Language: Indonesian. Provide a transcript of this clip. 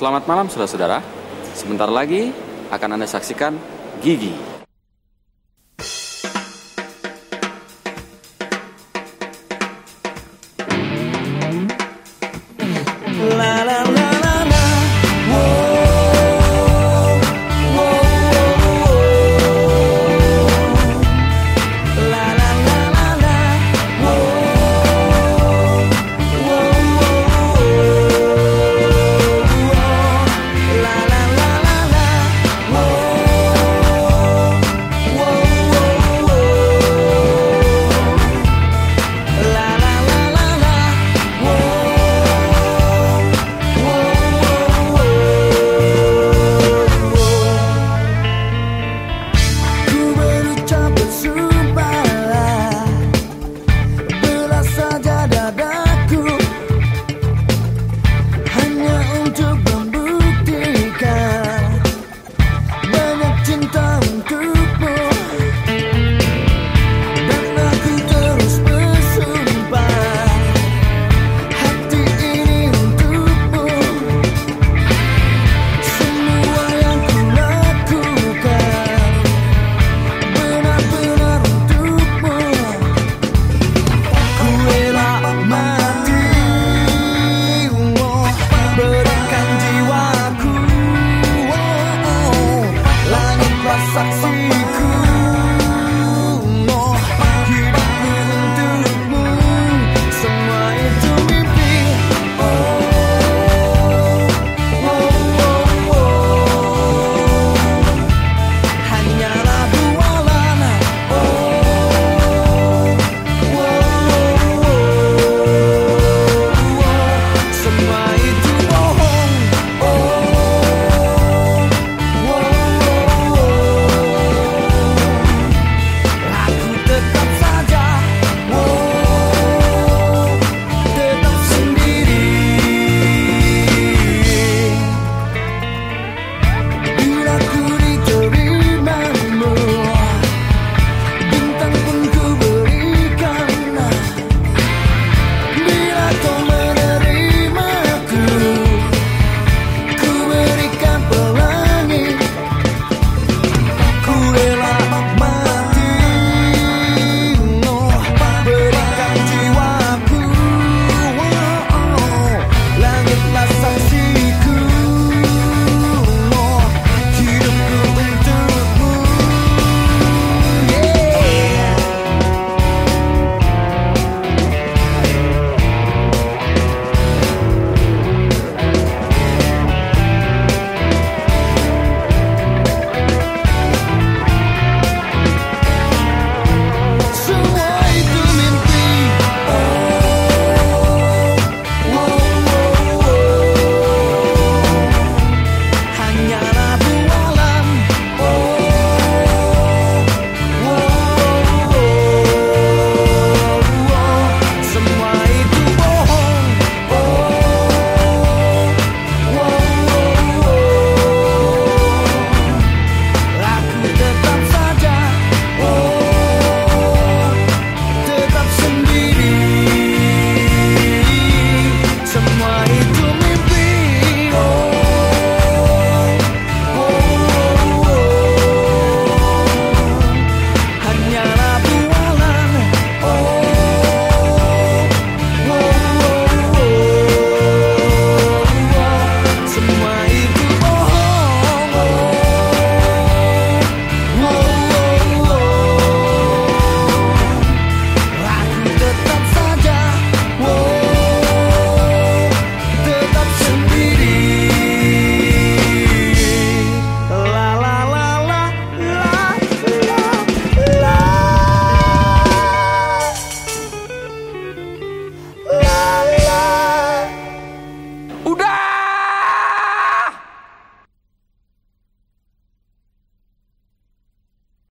Selamat malam saudara-saudara. Sebentar lagi akan Anda saksikan Gigi succeed